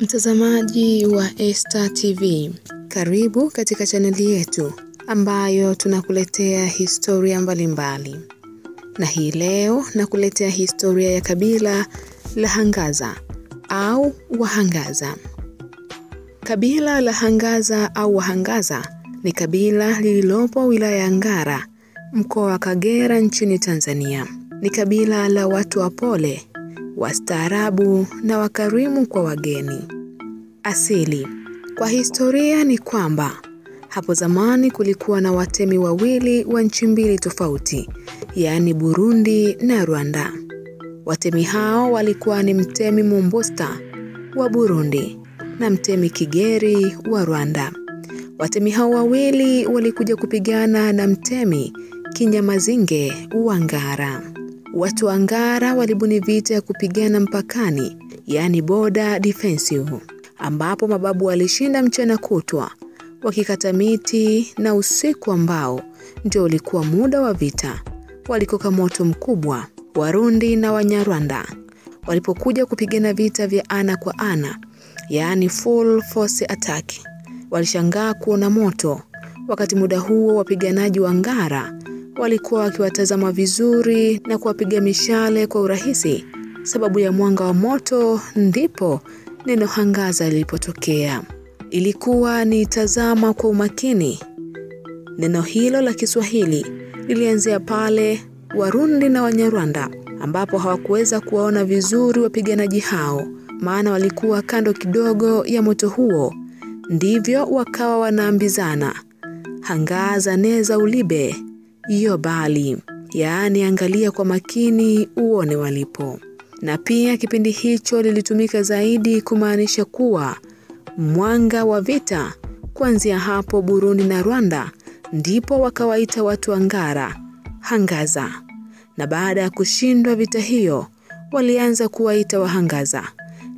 Mtazamaji wa Esta TV, karibu katika chaneli yetu ambayo tunakuletea historia mbalimbali mbali. Na hii leo nakuletea historia ya kabila la Hangaza au Wahangaza. Kabila la Hangaza au Wahangaza ni kabila lililopo wilaya ya Ngara, mkoa wa Kagera nchini Tanzania. Ni kabila la watu wapole, wastaarabu na wakarimu kwa wageni. Asili. Kwa historia ni kwamba hapo zamani kulikuwa na watemi wawili wa nchi mbili tofauti, yaani Burundi na Rwanda. Watemi hao walikuwa ni mtemi Mombosta wa Burundi na mtemi Kigeri wa Rwanda. Watemi hao wawili walikuja kupigana na mtemi Kinyamazinge wa Ngara. Watu wa Ngara walibuni vita ya kupigana mpakani, yani border defensive, ambapo mababu walishinda mchana kutwa wakikata miti na usiku ambao ndio ulikuwa muda wa vita walikoka moto mkubwa. Warundi na Wanyarwanda walipokuja kupigana vita vya ana kwa ana, yaani full force attack, walishangaa kuona moto. Wakati muda huo wapiganaji wa Ngara walikuwa wakiwatazama vizuri na kuwapiga mishale kwa urahisi. Sababu ya mwanga wa moto ndipo neno hangaza lilipotokea. Ilikuwa ni tazama kwa umakini. Neno hilo la Kiswahili lilianzia pale Warundi na Wanyarwanda ambapo hawakuweza kuwaona vizuri wapiganaji hao, maana walikuwa kando kidogo ya moto huo. Ndivyo wakawa wanaambizana, hangaza neza ulibe iyo bali, yaani angalia kwa makini uone walipo. Na pia kipindi hicho lilitumika zaidi kumaanisha kuwa mwanga wa vita. Kuanzia hapo Burundi na Rwanda ndipo wakawaita watu Angara, Hangaza, na baada ya kushindwa vita hiyo walianza kuwaita Wahangaza,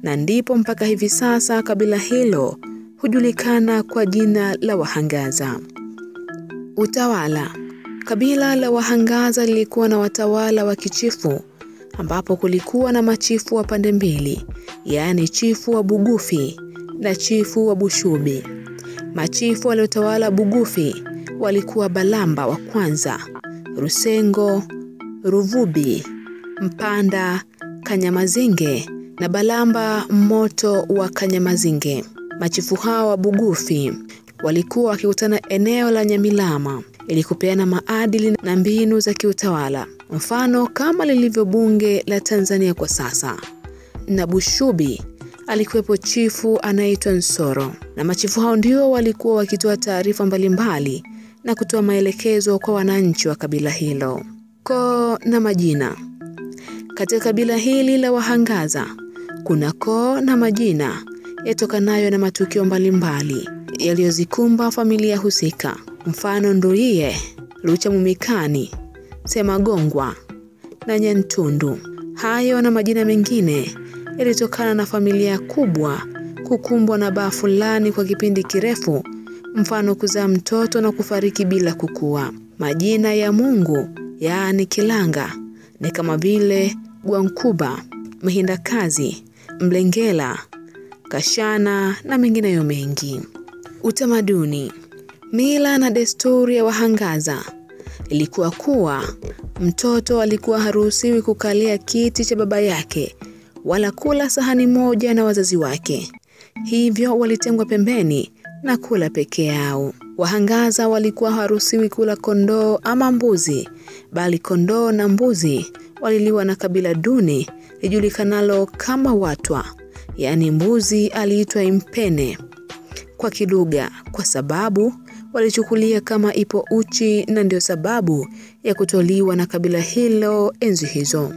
na ndipo mpaka hivi sasa kabila hilo hujulikana kwa jina la Wahangaza. Utawala. Kabila la Wahangaza lilikuwa na watawala wa kichifu ambapo kulikuwa na machifu wa pande mbili, yaani chifu wa Bugufi na chifu wa Bushubi. Machifu waliotawala Bugufi walikuwa Balamba wa kwanza, Rusengo, Ruvubi, Mpanda, Kanyamazinge na Balamba Mmoto wa Kanyamazinge. Machifu hao wa Bugufi walikuwa wakikutana eneo la Nyamilama ili kupeana maadili na mbinu za kiutawala, mfano kama lilivyo bunge la Tanzania kwa sasa. Na Bushubi alikuwepo chifu anaitwa Nsoro, na machifu hao ndio walikuwa wakitoa taarifa mbalimbali na kutoa maelekezo kwa wananchi wa kabila hilo. Koo na majina. Katika kabila hili la Wahangaza kuna koo na majina yatokanayo na matukio mbalimbali yaliyozikumba familia husika, mfano Nduiye, Luchamumikani, Semagongwa na Nyantundu. Hayo na majina mengine yalitokana na familia kubwa kukumbwa na baa fulani kwa kipindi kirefu, mfano kuzaa mtoto na kufariki bila kukua. Majina ya Mungu yaani Kilanga ni kama vile Gwankuba, Mhindakazi, Mlengela, Kashana na mengineyo mengi. Utamaduni. Mila na desturi ya Wahangaza. Ilikuwa kuwa mtoto alikuwa haruhusiwi kukalia kiti cha baba yake wala kula sahani moja na wazazi wake, hivyo walitengwa pembeni na kula peke yao. Wahangaza walikuwa haruhusiwi kula kondoo ama mbuzi, bali kondoo na mbuzi waliliwa na kabila duni lijulikanalo kama Watwa, yaani mbuzi aliitwa Impene. Kwa kilugha, kwa sababu walichukulia kama ipo uchi, na ndio sababu ya kutoliwa na kabila hilo enzi hizo.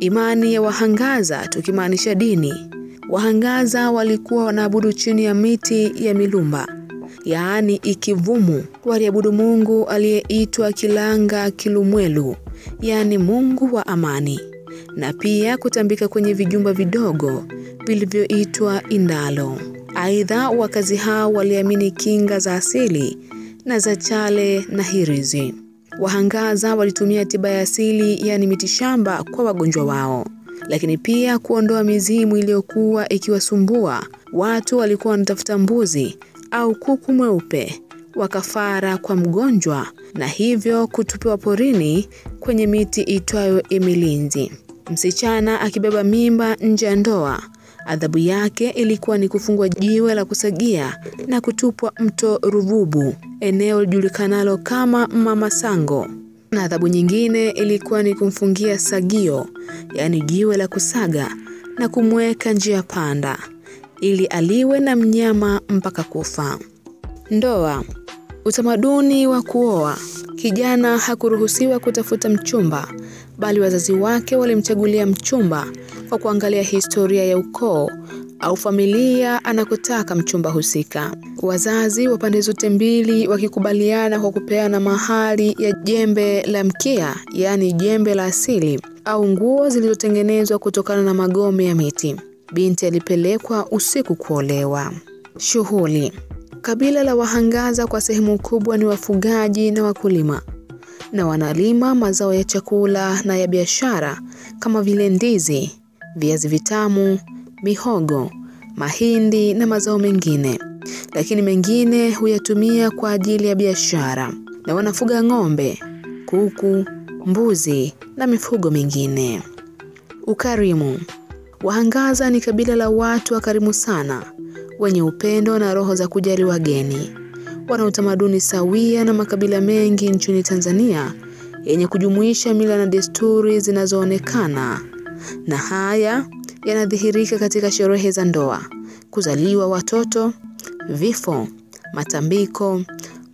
Imani ya Wahangaza, tukimaanisha dini, Wahangaza walikuwa wanaabudu chini ya miti ya milumba, yaani ikivumu. Waliabudu Mungu aliyeitwa Kilanga Kilumwelu, yaani Mungu wa amani, na pia kutambika kwenye vijumba vidogo vilivyoitwa indalo. Aidha, wakazi hao waliamini kinga za asili na za chale na hirizi. Wahangaza walitumia tiba ya asili, yaani mitishamba, kwa wagonjwa wao. lakini pia kuondoa mizimu iliyokuwa ikiwasumbua Watu walikuwa wanatafuta mbuzi au kuku mweupe wa kafara kwa mgonjwa na hivyo kutupiwa porini kwenye miti itwayo imilinzi. Msichana akibeba mimba nje ya ndoa, adhabu yake ilikuwa ni kufungwa jiwe la kusagia na kutupwa mto Ruvubu, eneo lijulikanalo kama Mama Sango. Na adhabu nyingine ilikuwa ni kumfungia sagio, yaani jiwe la kusaga na kumweka njia panda ili aliwe na mnyama mpaka kufa. Ndoa. Utamaduni wa kuoa. Kijana hakuruhusiwa kutafuta mchumba, bali wazazi wake walimchagulia mchumba kwa kuangalia historia ya ukoo au familia anakotaka mchumba husika. Wazazi wa pande zote mbili wakikubaliana kwa kupeana mahari ya jembe la mkia, yaani jembe la asili au nguo zilizotengenezwa kutokana na magome ya miti. Binti alipelekwa usiku kuolewa. Shughuli. Kabila la Wahangaza kwa sehemu kubwa ni wafugaji na wakulima na wanalima mazao ya chakula na ya biashara kama vile ndizi, viazi vitamu, mihogo, mahindi na mazao mengine. Lakini mengine huyatumia kwa ajili ya biashara na wanafuga ng'ombe, kuku, mbuzi na mifugo mingine. Ukarimu. Wahangaza ni kabila la watu wakarimu sana, wenye upendo na roho za kujali wageni. Wana utamaduni sawia na makabila mengi nchini Tanzania yenye kujumuisha mila na desturi zinazoonekana. Na haya yanadhihirika katika sherehe za ndoa, kuzaliwa watoto, vifo, matambiko,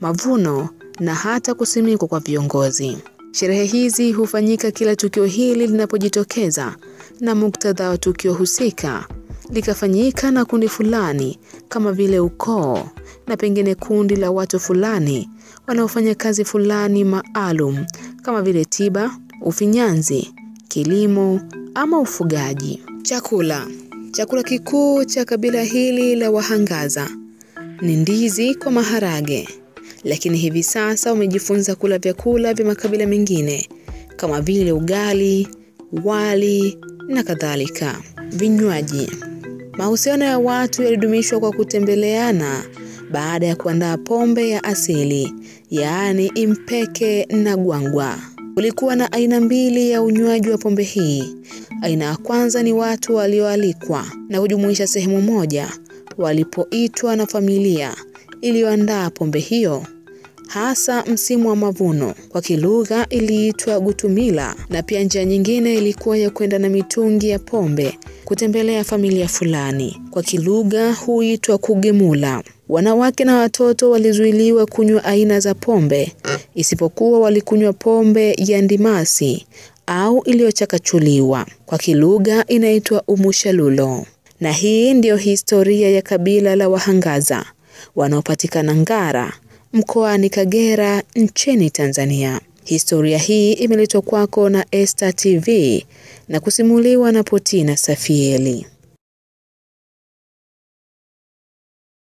mavuno na hata kusimikwa kwa viongozi. Sherehe hizi hufanyika kila tukio hili linapojitokeza na muktadha wa tukio husika likafanyika na kundi fulani kama vile ukoo na pengine kundi la watu fulani wanaofanya kazi fulani maalum kama vile tiba, ufinyanzi, kilimo ama ufugaji. Chakula. Chakula kikuu cha kabila hili la Wahangaza ni ndizi kwa maharage, lakini hivi sasa wamejifunza kula vyakula vya makabila mengine kama vile ugali, wali na kadhalika. Vinywaji. Mahusiano ya watu yalidumishwa kwa kutembeleana baada ya kuandaa pombe ya asili, yaani impeke na gwangwa. Kulikuwa na aina mbili ya unywaji wa pombe hii. Aina ya kwanza ni watu walioalikwa na kujumuisha sehemu moja walipoitwa na familia iliyoandaa pombe hiyo hasa msimu wa mavuno. Kwa kilugha iliitwa gutumila, na pia njia nyingine ilikuwa ya kwenda na mitungi ya pombe kutembelea familia fulani. Kwa kilugha huitwa kugemula. Wanawake na watoto walizuiliwa kunywa aina za pombe, isipokuwa walikunywa pombe ya ndimasi au iliyochakachuliwa. Kwa kilugha inaitwa umushalulo. Na hii ndiyo historia ya kabila la Wahangaza wanaopatikana Ngara mkoani Kagera nchini Tanzania. Historia hii imeletwa kwako na Esta TV na kusimuliwa na Potina Safieli.